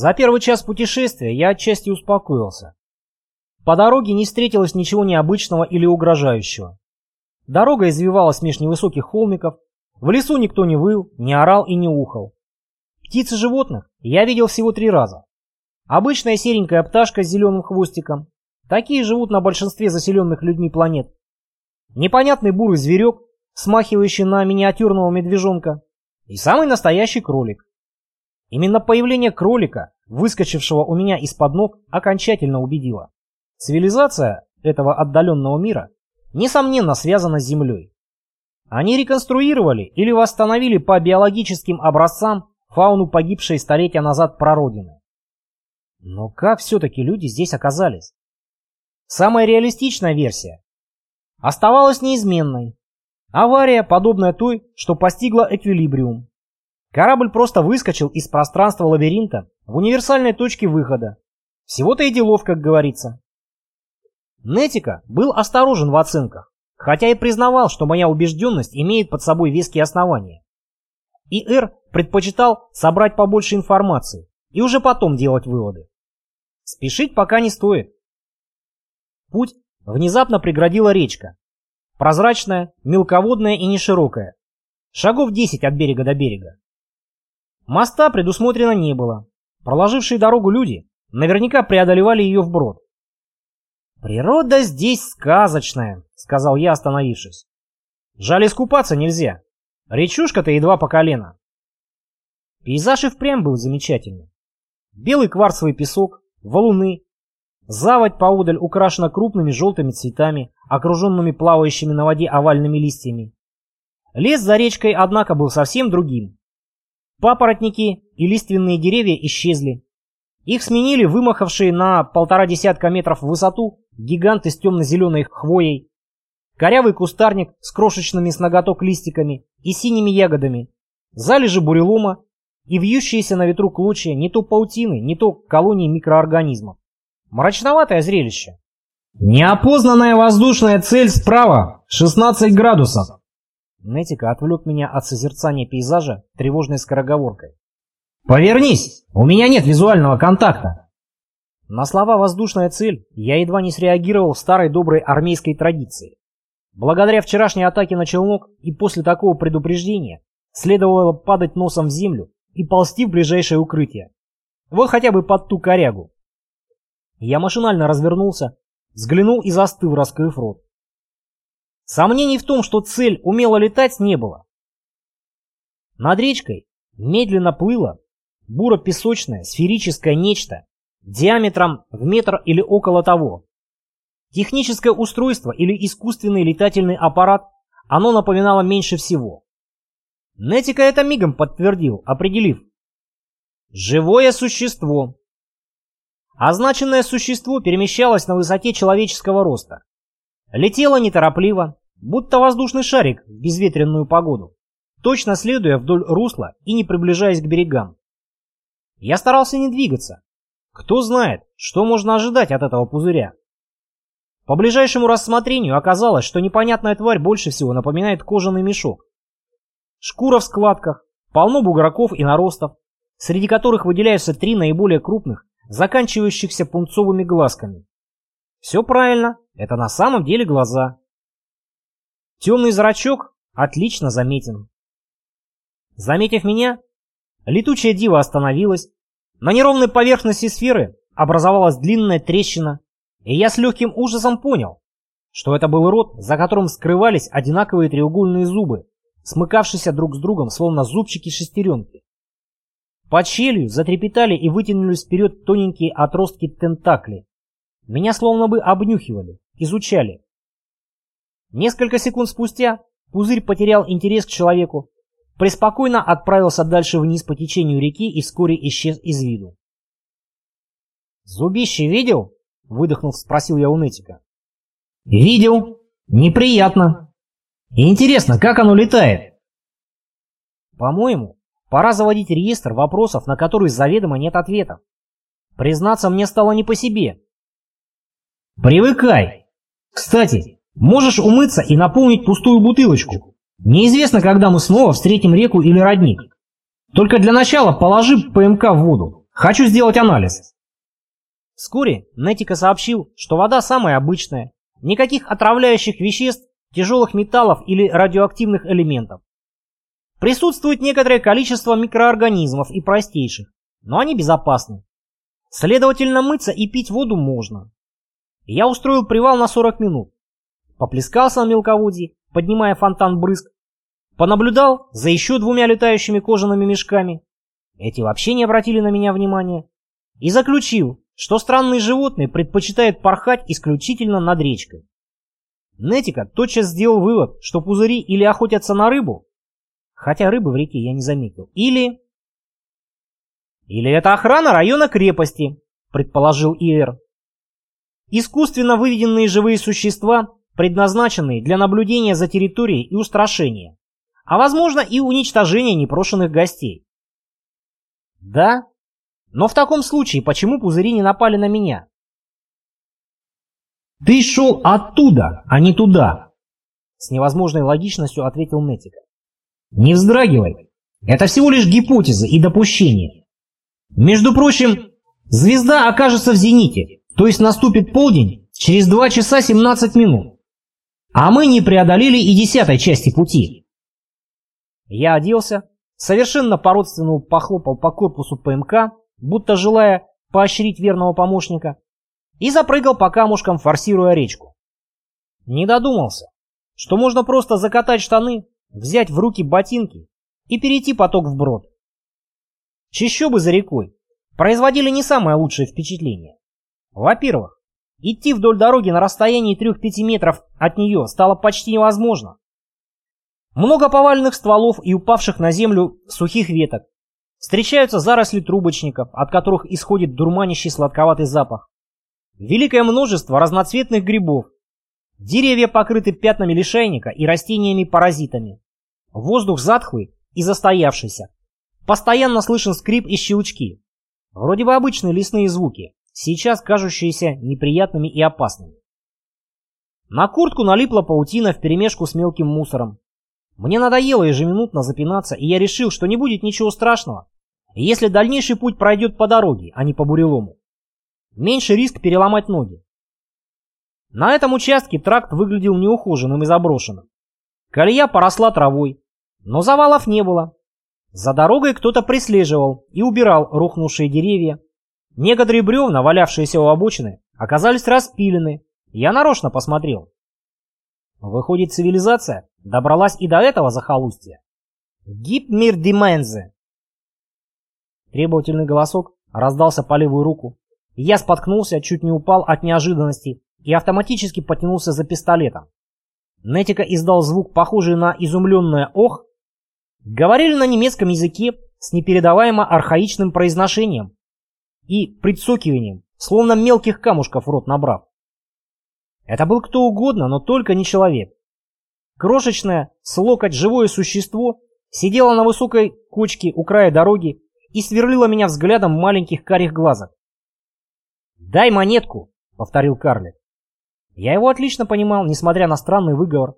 За первый час путешествия я отчасти успокоился. По дороге не встретилось ничего необычного или угрожающего. Дорога извивалась меж невысоких холмиков, в лесу никто не выл, не орал и не ухал. Птиц и животных я видел всего три раза. Обычная серенькая пташка с зеленым хвостиком. Такие живут на большинстве заселенных людьми планет. Непонятный бурый зверек, смахивающий на миниатюрного медвежонка. И самый настоящий кролик. Именно появление кролика, выскочившего у меня из-под ног, окончательно убедило. Цивилизация этого отдаленного мира, несомненно, связана с Землей. Они реконструировали или восстановили по биологическим образцам фауну погибшей столетия назад прародины. Но как все-таки люди здесь оказались? Самая реалистичная версия оставалась неизменной. Авария, подобная той, что постигла эквилибриум. Корабль просто выскочил из пространства лабиринта в универсальной точке выхода. Всего-то и делов, как говорится. Нетика был осторожен в оценках, хотя и признавал, что моя убежденность имеет под собой веские основания. И Эр предпочитал собрать побольше информации и уже потом делать выводы. Спешить пока не стоит. Путь внезапно преградила речка. Прозрачная, мелководная и неширокая. Шагов 10 от берега до берега. Моста предусмотрено не было. Проложившие дорогу люди наверняка преодолевали ее вброд. «Природа здесь сказочная», — сказал я, остановившись. «Жаль, искупаться нельзя. Речушка-то едва по колено». Пейзаж и впрямь был замечательный. Белый кварцевый песок, валуны, заводь поодаль украшена крупными желтыми цветами, окруженными плавающими на воде овальными листьями. Лес за речкой, однако, был совсем другим. Папоротники и лиственные деревья исчезли. Их сменили вымахавшие на полтора десятка метров в высоту гиганты с темно-зеленой хвоей, корявый кустарник с крошечными с ноготок листиками и синими ягодами, залежи бурелома и вьющиеся на ветру клочья не то паутины, не то колонии микроорганизмов. Мрачноватое зрелище. Неопознанная воздушная цель справа, 16 градусов. Нетика отвлек меня от созерцания пейзажа тревожной скороговоркой. «Повернись! У меня нет визуального контакта!» На слова «воздушная цель» я едва не среагировал в старой доброй армейской традиции. Благодаря вчерашней атаке на челнок и после такого предупреждения следовало падать носом в землю и ползти в ближайшее укрытие. Вот хотя бы под ту корягу. Я машинально развернулся, взглянул и застыл, раскрыв рот. Сомнений в том, что цель умела летать, не было. Над речкой медленно плыло буро-песочное сферическое нечто диаметром в метр или около того. Техническое устройство или искусственный летательный аппарат оно напоминало меньше всего. Нетика это мигом подтвердил, определив. Живое существо. Означенное существо перемещалось на высоте человеческого роста. Летело неторопливо, будто воздушный шарик в безветренную погоду, точно следуя вдоль русла и не приближаясь к берегам. Я старался не двигаться. Кто знает, что можно ожидать от этого пузыря. По ближайшему рассмотрению оказалось, что непонятная тварь больше всего напоминает кожаный мешок. Шкура в складках, полно бугорков и наростов, среди которых выделяются три наиболее крупных, заканчивающихся пунцовыми глазками. Все правильно, это на самом деле глаза. Темный зрачок отлично заметен. Заметив меня, летучая дива остановилась. На неровной поверхности сферы образовалась длинная трещина, и я с легким ужасом понял, что это был рот, за которым скрывались одинаковые треугольные зубы, смыкавшиеся друг с другом, словно зубчики шестеренки. Под щелью затрепетали и вытянулись вперед тоненькие отростки тентакли. Меня словно бы обнюхивали, изучали. Несколько секунд спустя пузырь потерял интерес к человеку, преспокойно отправился дальше вниз по течению реки и вскоре исчез из виду. «Зубище видел?» — выдохнув, спросил я у Нетика. «Видел. Неприятно. Интересно, как оно летает?» «По-моему, пора заводить реестр вопросов, на которые заведомо нет ответов. Признаться, мне стало не по себе». «Привыкай. Кстати, Можешь умыться и наполнить пустую бутылочку. Неизвестно, когда мы снова встретим реку или родник. Только для начала положи ПМК в воду. Хочу сделать анализ. Вскоре Нетика сообщил, что вода самая обычная, никаких отравляющих веществ, тяжелых металлов или радиоактивных элементов. Присутствует некоторое количество микроорганизмов и простейших, но они безопасны. Следовательно, мыться и пить воду можно. Я устроил привал на 40 минут. Поплескался на мелководье, поднимая фонтан брызг. Понаблюдал за еще двумя летающими кожаными мешками. Эти вообще не обратили на меня внимания. И заключил, что странные животные предпочитают порхать исключительно над речкой. Нетика тотчас сделал вывод, что пузыри или охотятся на рыбу, хотя рыбы в реке я не заметил, или... Или это охрана района крепости, предположил Иэр. Искусственно выведенные живые существа, предназначенные для наблюдения за территорией и устрашения, а возможно и уничтожения непрошенных гостей. Да, но в таком случае, почему пузыри не напали на меня? «Ты шел оттуда, а не туда!» С невозможной логичностью ответил Нетика. «Не вздрагивай. Это всего лишь гипотезы и допущения. Между прочим, звезда окажется в зените, то есть наступит полдень через 2 часа 17 минут. А мы не преодолели и десятой части пути». Я оделся, совершенно по-родственному похлопал по корпусу ПМК, будто желая поощрить верного помощника, и запрыгал по камушкам, форсируя речку. Не додумался, что можно просто закатать штаны, взять в руки ботинки и перейти поток вброд. Чищобы за рекой производили не самое лучшее впечатление. Во-первых, идти вдоль дороги на расстоянии 3-5 метров от нее стало почти невозможно. Много поваленных стволов и упавших на землю сухих веток. Встречаются заросли трубочников, от которых исходит дурманящий сладковатый запах. Великое множество разноцветных грибов. Деревья покрыты пятнами лишайника и растениями-паразитами. Воздух затхлый и застоявшийся. Постоянно слышен скрип и щелчки. Вроде бы обычные лесные звуки, сейчас кажущиеся неприятными и опасными. На куртку налипла паутина вперемешку с мелким мусором. Мне надоело ежеминутно запинаться, и я решил, что не будет ничего страшного, если дальнейший путь пройдет по дороге, а не по бурелому. Меньше риск переломать ноги. На этом участке тракт выглядел неухоженным и заброшенным. Колея поросла травой, но завалов не было. За дорогой кто-то преслеживал и убирал рухнувшие деревья. Некоторые бревна, валявшиеся у обочины, оказались распилены. Я нарочно посмотрел. Выходит, цивилизация добралась и до этого захолустья. Гип мир димензе. Требовательный голосок раздался по левую руку. Я споткнулся, чуть не упал от неожиданности и автоматически потянулся за пистолетом. Нетика издал звук, похожий на изумленное «ох». Говорили на немецком языке с непередаваемо архаичным произношением и прицокиванием, словно мелких камушков в рот набрав. Это был кто угодно, но только не человек. Крошечное, с локоть живое существо сидело на высокой кочке у края дороги и сверлило меня взглядом маленьких карих глазок. «Дай монетку», — повторил Карлик. Я его отлично понимал, несмотря на странный выговор.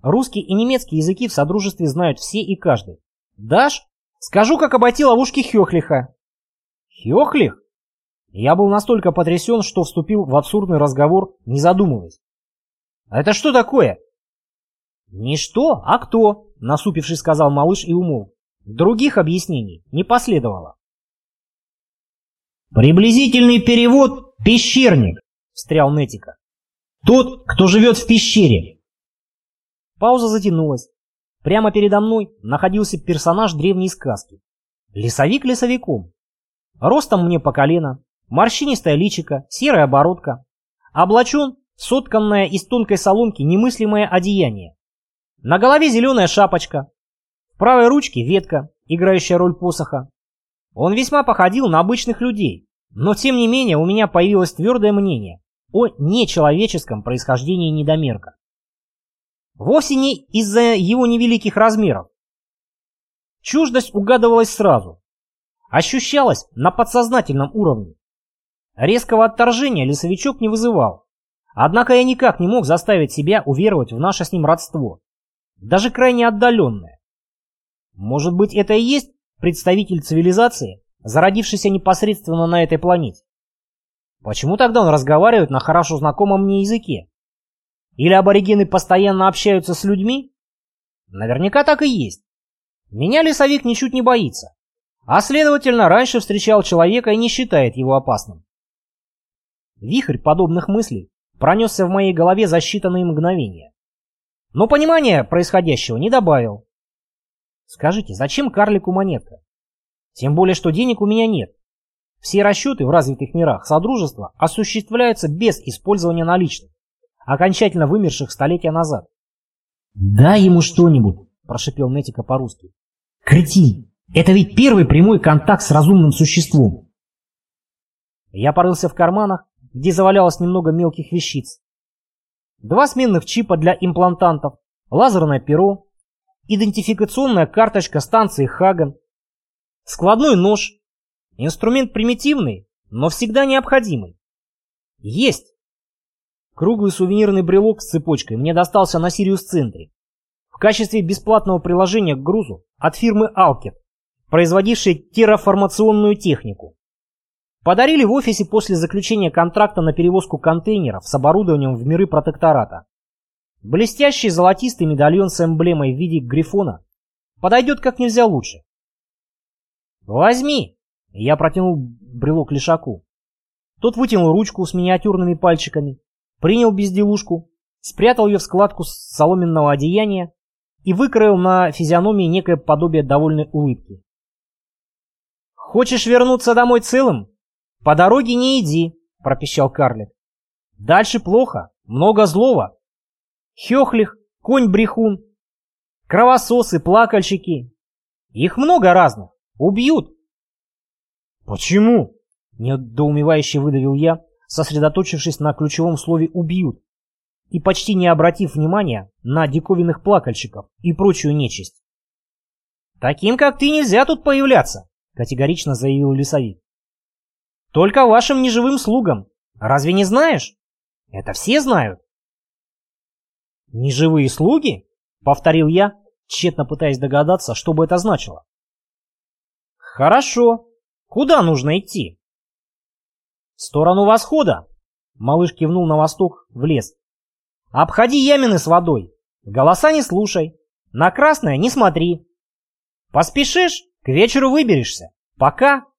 Русский и немецкий языки в Содружестве знают все и каждый. «Дашь? Скажу, как обойти ловушки Хёхлиха». «Хёхлих?» Я был настолько потрясен, что вступил в абсурдный разговор, не задумываясь. «А это что такое?» «Не что, а кто?» — насупившись сказал малыш и умолк. Других объяснений не последовало. «Приблизительный перевод — пещерник», — встрял Нетика. «Тот, кто живет в пещере». Пауза затянулась. Прямо передо мной находился персонаж древней сказки. Лесовик лесовиком. Ростом мне по колено, морщинистая личика, серая оборотка. Облачен сотканное из тонкой соломки немыслимое одеяние. На голове зеленая шапочка. В правой ручке ветка, играющая роль посоха. Он весьма походил на обычных людей, но тем не менее у меня появилось твердое мнение о нечеловеческом происхождении недомерка. Вовсе не из-за его невеликих размеров. Чуждость угадывалась сразу. Ощущалась на подсознательном уровне. Резкого отторжения лесовичок не вызывал. Однако я никак не мог заставить себя уверовать в наше с ним родство даже крайне отдаленное. Может быть, это и есть представитель цивилизации, зародившийся непосредственно на этой планете? Почему тогда он разговаривает на хорошо знакомом мне языке? Или аборигены постоянно общаются с людьми? Наверняка так и есть. Меня лесовик ничуть не боится, а следовательно раньше встречал человека и не считает его опасным. Вихрь подобных мыслей пронесся в моей голове за считанные мгновения. Но понимания происходящего не добавил. Скажите, зачем карлику монетка? Тем более, что денег у меня нет. Все расчеты в развитых мирах Содружества осуществляются без использования наличных, окончательно вымерших столетия назад. «Дай ему что-нибудь», – прошипел Нетика по-русски. «Кретин! Это ведь первый прямой контакт с разумным существом!» Я порылся в карманах, где завалялось немного мелких вещиц. Два сменных чипа для имплантантов, лазерное перо, идентификационная карточка станции Хаган, складной нож, инструмент примитивный, но всегда необходимый. Есть! Круглый сувенирный брелок с цепочкой мне достался на Сириус-центре в качестве бесплатного приложения к грузу от фирмы Alket, производившей терраформационную технику. Подарили в офисе после заключения контракта на перевозку контейнеров с оборудованием в миры протектората. Блестящий золотистый медальон с эмблемой в виде грифона подойдет как нельзя лучше. «Возьми!» Я протянул брелок лишаку. Тот вытянул ручку с миниатюрными пальчиками, принял безделушку, спрятал ее в складку соломенного одеяния и выкроил на физиономии некое подобие довольной улыбки. «Хочешь вернуться домой целым? По дороге не иди», — пропищал карлик. «Дальше плохо, много злого, Хехлих, конь-брехун, кровососы, плакальщики. Их много разных. Убьют. Почему? Недоумевающе выдавил я, сосредоточившись на ключевом слове «убьют» и почти не обратив внимания на диковинных плакальщиков и прочую нечисть. «Таким, как ты, нельзя тут появляться», — категорично заявил лесовик. «Только вашим неживым слугам. Разве не знаешь? Это все знают». «Неживые слуги?» — повторил я, тщетно пытаясь догадаться, что бы это значило. «Хорошо. Куда нужно идти?» «В сторону восхода», — малыш кивнул на восток, в лес. «Обходи ямины с водой. Голоса не слушай. На красное не смотри. Поспешишь, к вечеру выберешься. Пока!»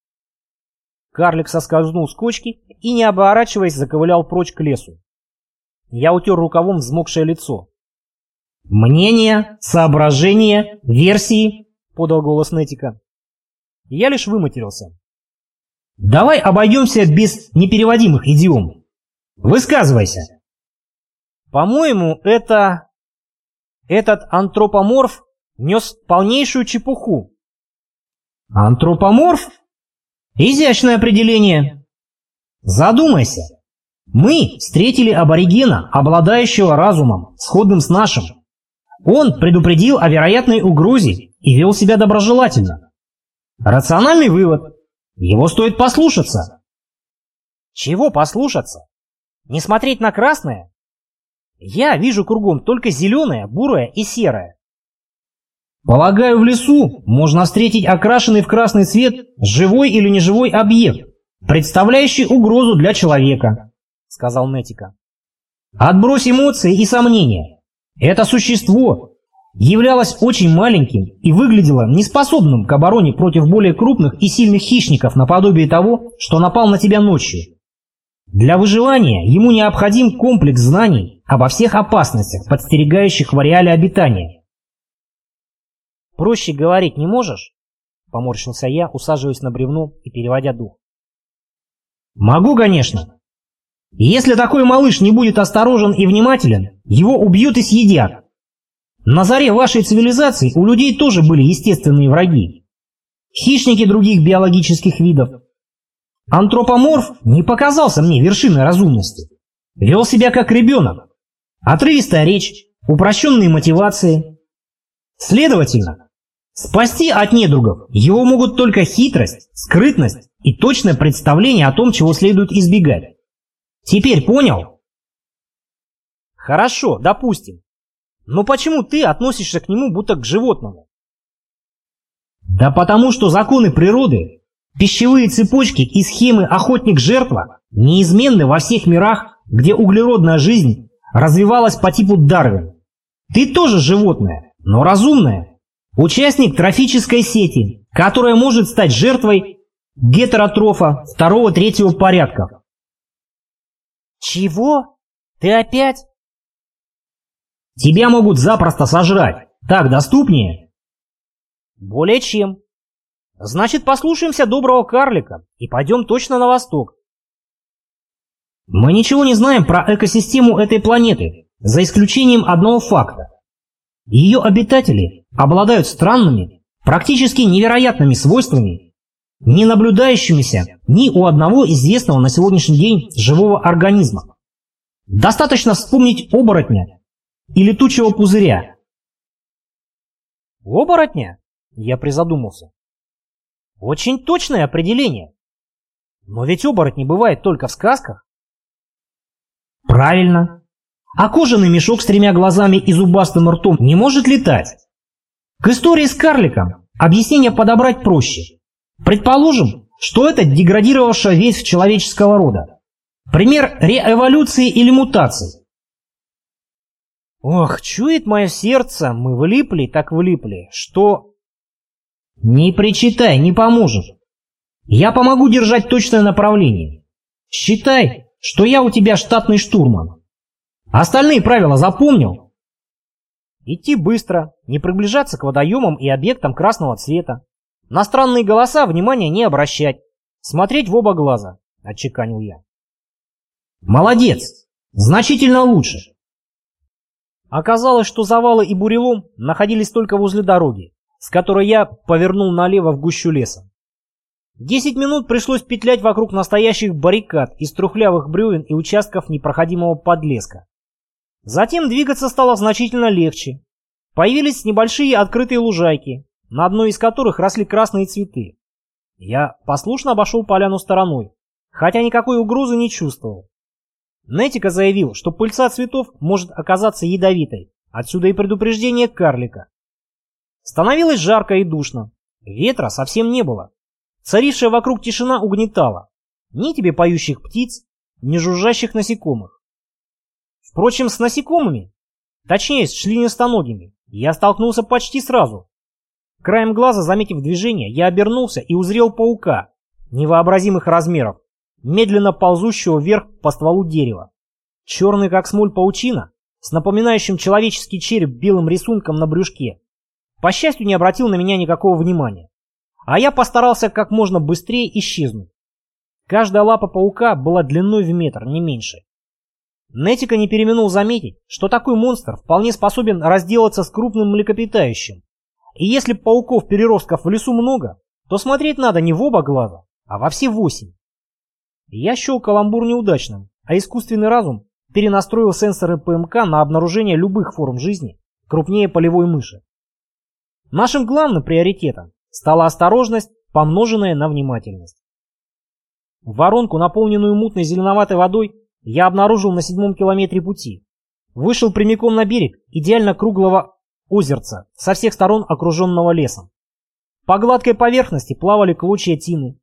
Карлик соскользнул с кочки и, не оборачиваясь, заковылял прочь к лесу. Я утер рукавом взмокшее лицо. «Мнения, соображения, версии?» — подал голос Нетика. Я лишь выматерился. «Давай обойдемся без непереводимых идиом. Высказывайся!» «По-моему, это... Этот антропоморф нес полнейшую чепуху». «Антропоморф? Изящное определение. Задумайся. Мы встретили аборигена, обладающего разумом, сходным с нашим. Он предупредил о вероятной угрозе и вел себя доброжелательно. Рациональный вывод. Его стоит послушаться. Чего послушаться? Не смотреть на красное? Я вижу кругом только зеленое, бурое и серое. Полагаю, в лесу можно встретить окрашенный в красный цвет живой или неживой объект, представляющий угрозу для человека сказал Нетика. Отбрось эмоции и сомнения. Это существо являлось очень маленьким и выглядело неспособным к обороне против более крупных и сильных хищников наподобие того, что напал на тебя ночью. Для выживания ему необходим комплекс знаний обо всех опасностях, подстерегающих в ареале обитания. «Проще говорить не можешь?» — поморщился я, усаживаясь на бревно и переводя дух. «Могу, конечно. Если такой малыш не будет осторожен и внимателен, его убьют и съедят. На заре вашей цивилизации у людей тоже были естественные враги. Хищники других биологических видов. Антропоморф не показался мне вершиной разумности. Вел себя как ребенок. Отрывистая речь, упрощенные мотивации. Следовательно, спасти от недругов его могут только хитрость, скрытность и точное представление о том, чего следует избегать. Теперь понял? Хорошо, допустим. Но почему ты относишься к нему будто к животному? Да потому что законы природы Пищевые цепочки и схемы охотник-жертва неизменны во всех мирах, где углеродная жизнь развивалась по типу Дарвина. Ты тоже животное, но разумное. Участник трофической сети, которая может стать жертвой гетеротрофа второго-третьего порядков. Чего? Ты опять? Тебя могут запросто сожрать. Так доступнее? Более чем. Значит, послушаемся доброго карлика и пойдем точно на восток. Мы ничего не знаем про экосистему этой планеты, за исключением одного факта. Ее обитатели обладают странными, практически невероятными свойствами, не наблюдающимися ни у одного известного на сегодняшний день живого организма. Достаточно вспомнить оборотня и летучего пузыря. Оборотня? Я призадумался. Очень точное определение. Но ведь оборотни бывает только в сказках. Правильно. А кожаный мешок с тремя глазами и зубастым ртом не может летать. К истории с карликом объяснение подобрать проще. Предположим, что это деградировавшая ветвь человеческого рода. Пример реэволюции или мутации. Ох, чует мое сердце, мы влипли, так влипли, что не причитай, не поможет. Я помогу держать точное направление. Считай, что я у тебя штатный штурман. Остальные правила запомнил? Идти быстро, не приближаться к водоемам и объектам красного цвета. На странные голоса внимания не обращать. Смотреть в оба глаза, отчеканил я. Молодец! Значительно лучше. Оказалось, что завалы и бурелом находились только возле дороги, с которой я повернул налево в гущу леса. Десять минут пришлось петлять вокруг настоящих баррикад из трухлявых бревен и участков непроходимого подлеска. Затем двигаться стало значительно легче. Появились небольшие открытые лужайки, на одной из которых росли красные цветы. Я послушно обошел поляну стороной, хотя никакой угрозы не чувствовал. Нетика заявил, что пыльца цветов может оказаться ядовитой, отсюда и предупреждение карлика. Становилось жарко и душно. Ветра совсем не было. Царившая вокруг тишина угнетала. Ни тебе поющих птиц, ни жужжащих насекомых. Впрочем, с насекомыми, точнее, с членистоногими, я столкнулся почти сразу. Краем глаза, заметив движение, я обернулся и узрел паука невообразимых размеров, медленно ползущего вверх по стволу дерева. Черный как смоль паучина, с напоминающим человеческий череп белым рисунком на брюшке, по счастью, не обратил на меня никакого внимания. А я постарался как можно быстрее исчезнуть. Каждая лапа паука была длиной в метр, не меньше. Нетика не переминул заметить, что такой монстр вполне способен разделаться с крупным млекопитающим. И если пауков-переростков в лесу много, то смотреть надо не в оба глаза, а во все восемь. Я счел каламбур неудачным, а искусственный разум перенастроил сенсоры ПМК на обнаружение любых форм жизни крупнее полевой мыши. Нашим главным приоритетом стала осторожность, помноженная на внимательность. Воронку, наполненную мутной зеленоватой водой, я обнаружил на седьмом километре пути. Вышел прямиком на берег идеально круглого озерца, со всех сторон окруженного лесом. По гладкой поверхности плавали клочья тины.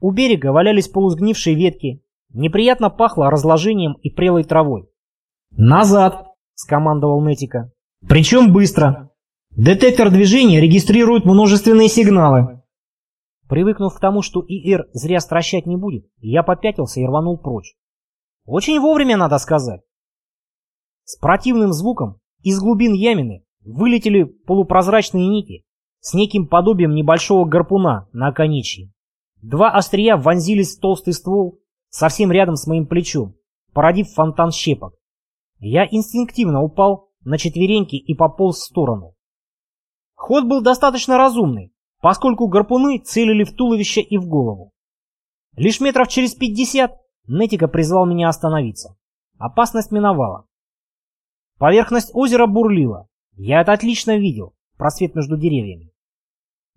У берега валялись полусгнившие ветки. Неприятно пахло разложением и прелой травой. «Назад!» — скомандовал Нетика. «Причем быстро!» Детектор движения регистрирует множественные сигналы. Привыкнув к тому, что ИР зря стращать не будет, я попятился и рванул прочь. Очень вовремя, надо сказать. С противным звуком из глубин ямины вылетели полупрозрачные нити с неким подобием небольшого гарпуна на оконечье. Два острия вонзились в толстый ствол совсем рядом с моим плечом, породив фонтан щепок. Я инстинктивно упал на четвереньки и пополз в сторону. Ход был достаточно разумный, поскольку гарпуны целили в туловище и в голову. Лишь метров через пятьдесят Нетика призвал меня остановиться. Опасность миновала. Поверхность озера бурлила. Я это отлично видел, просвет между деревьями.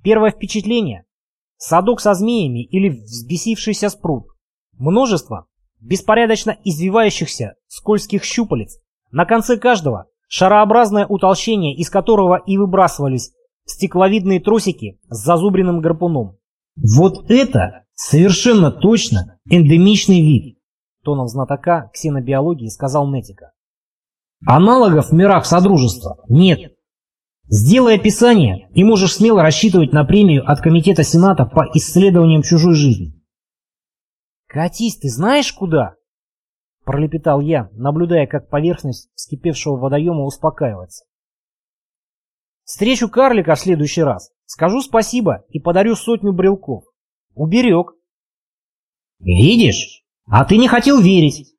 Первое впечатление — садок со змеями или взбесившийся спрут. Множество беспорядочно извивающихся скользких щупалец, на конце каждого шарообразное утолщение, из которого и выбрасывались стекловидные тросики с зазубренным гарпуном. Вот это совершенно точно эндемичный вид, тоном знатока ксенобиологии сказал Нетика. Аналогов в мирах Содружества нет. Сделай описание, и можешь смело рассчитывать на премию от Комитета Сената по исследованиям чужой жизни. «Катись, ты знаешь куда?» Пролепетал я, наблюдая, как поверхность вскипевшего водоема успокаивается. Встречу карлика в следующий раз. Скажу спасибо и подарю сотню брелков. Уберег. Видишь? А ты не хотел верить.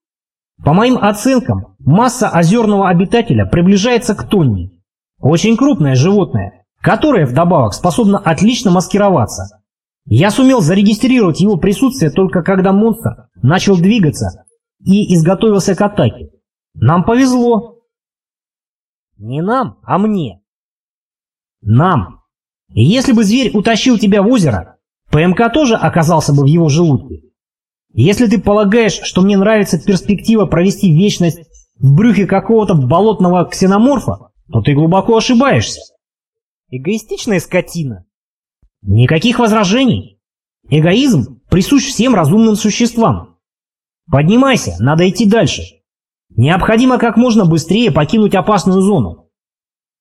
По моим оценкам, масса озерного обитателя приближается к тонне. Очень крупное животное, которое вдобавок способно отлично маскироваться. Я сумел зарегистрировать его присутствие только когда монстр начал двигаться и изготовился к атаке. Нам повезло. Не нам, а мне. Нам. Если бы зверь утащил тебя в озеро, ПМК тоже оказался бы в его желудке. Если ты полагаешь, что мне нравится перспектива провести вечность в брюхе какого-то болотного ксеноморфа, то ты глубоко ошибаешься. Эгоистичная скотина. Никаких возражений. Эгоизм присущ всем разумным существам. Поднимайся, надо идти дальше. Необходимо как можно быстрее покинуть опасную зону.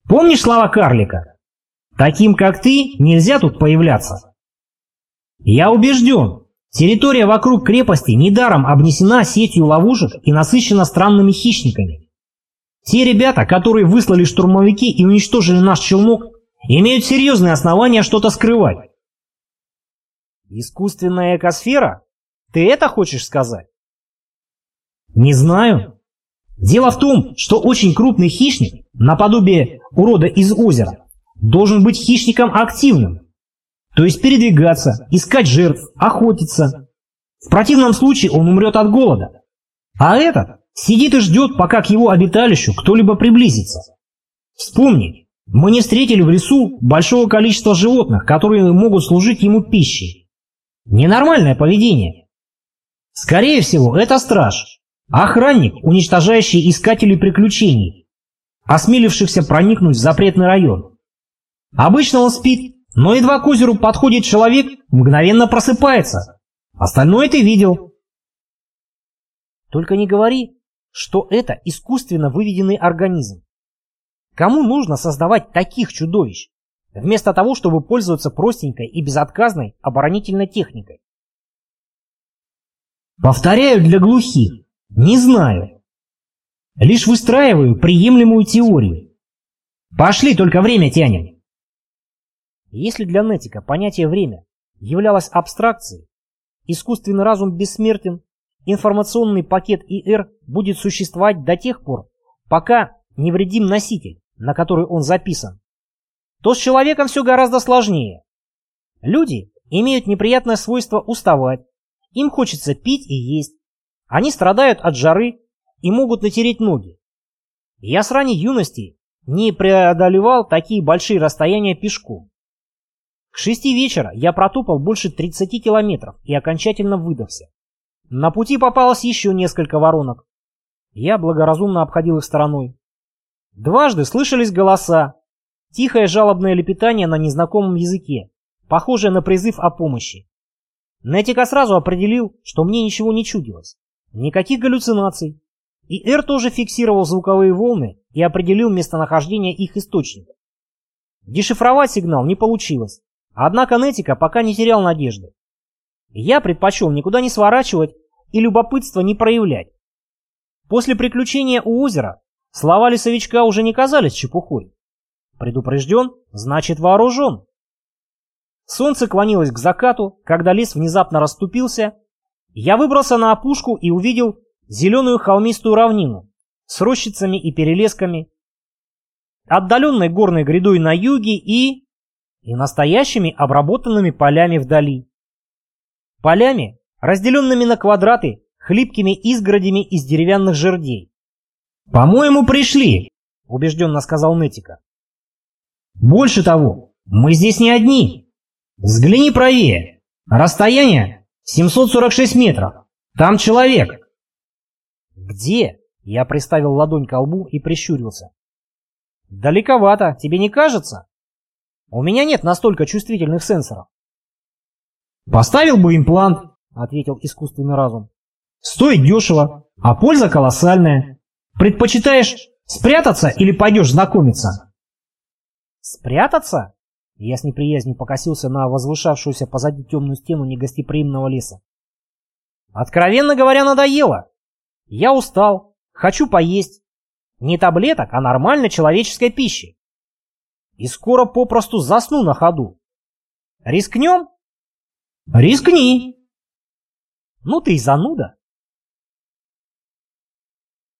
Помнишь слова карлика? Таким, как ты, нельзя тут появляться. Я убежден, территория вокруг крепости недаром обнесена сетью ловушек и насыщена странными хищниками. Те ребята, которые выслали штурмовики и уничтожили наш челнок, имеют серьезные основания что-то скрывать. Искусственная экосфера? Ты это хочешь сказать? Не знаю. Дело в том, что очень крупный хищник, наподобие урода из озера, должен быть хищником активным. То есть передвигаться, искать жертв, охотиться. В противном случае он умрет от голода. А этот сидит и ждет, пока к его обиталищу кто-либо приблизится. Вспомни, мы не встретили в лесу большого количества животных, которые могут служить ему пищей. Ненормальное поведение. Скорее всего, это страж. Охранник, уничтожающий искателей приключений, осмелившихся проникнуть в запретный район. Обычно он спит, но едва к озеру подходит человек, мгновенно просыпается. Остальное ты видел. Только не говори, что это искусственно выведенный организм. Кому нужно создавать таких чудовищ, вместо того, чтобы пользоваться простенькой и безотказной оборонительной техникой? Повторяю для глухих. Не знаю. Лишь выстраиваю приемлемую теорию. Пошли, только время тянем. Если для Нетика понятие «время» являлось абстракцией, искусственный разум бессмертен, информационный пакет ИР будет существовать до тех пор, пока невредим носитель, на который он записан, то с человеком все гораздо сложнее. Люди имеют неприятное свойство уставать, им хочется пить и есть, они страдают от жары и могут натереть ноги. Я с ранней юности не преодолевал такие большие расстояния пешком. К шести вечера я протопал больше 30 километров и окончательно выдохся. На пути попалось еще несколько воронок. Я благоразумно обходил их стороной. Дважды слышались голоса. Тихое жалобное лепетание на незнакомом языке, похожее на призыв о помощи. Нетика сразу определил, что мне ничего не чудилось. Никаких галлюцинаций. И Эр тоже фиксировал звуковые волны и определил местонахождение их источника. Дешифровать сигнал не получилось. Однако Нетика пока не терял надежды. Я предпочел никуда не сворачивать и любопытство не проявлять. После приключения у озера слова лесовичка уже не казались чепухой. Предупрежден, значит вооружен. Солнце клонилось к закату, когда лес внезапно расступился. Я выбрался на опушку и увидел зеленую холмистую равнину с рощицами и перелесками, отдаленной горной грядой на юге и и настоящими обработанными полями вдали. Полями, разделенными на квадраты хлипкими изгородями из деревянных жердей. «По-моему, пришли», — убежденно сказал Нетика. «Больше того, мы здесь не одни. Взгляни правее. Расстояние 746 метров. Там человек». «Где?» — я приставил ладонь к лбу и прищурился. «Далековато, тебе не кажется?» У меня нет настолько чувствительных сенсоров. Поставил бы имплант, ответил искусственный разум. Стоит дешево, а польза колоссальная. Предпочитаешь спрятаться или пойдешь знакомиться? Спрятаться? Я с неприязнью покосился на возвышавшуюся позади темную стену негостеприимного леса. Откровенно говоря, надоело. Я устал, хочу поесть. Не таблеток, а нормальной человеческой пищи. И скоро попросту засну на ходу. Рискнем? Рискни. Ну ты и зануда.